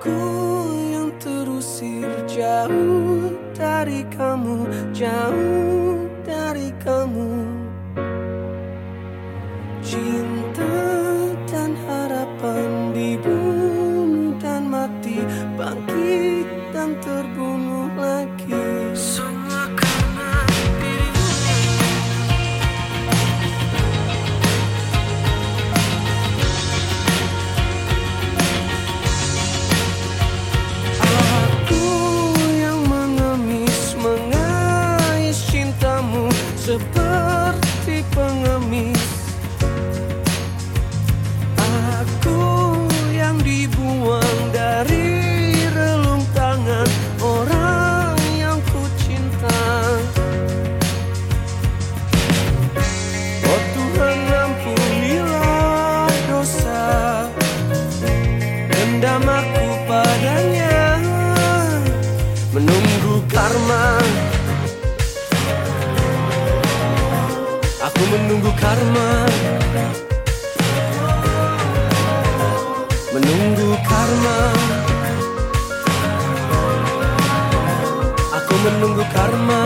Aku yang terusir jauh dari kamu, jauh dari kamu. Cinta dan harapan dibunuh dan mati, bangkit dan terbunuh. seperti pengamen Aku menunggu karma. Menunggu karma. Aku menunggu karma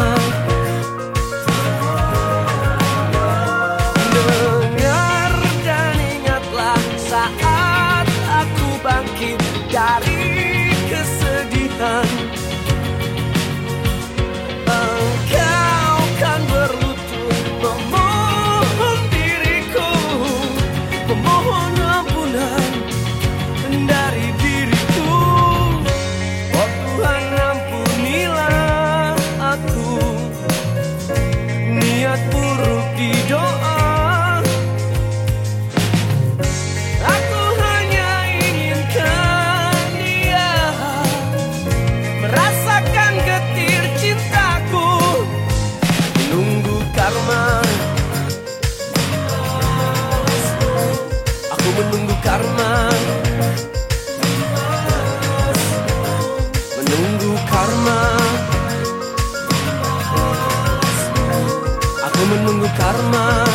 menunggu karma.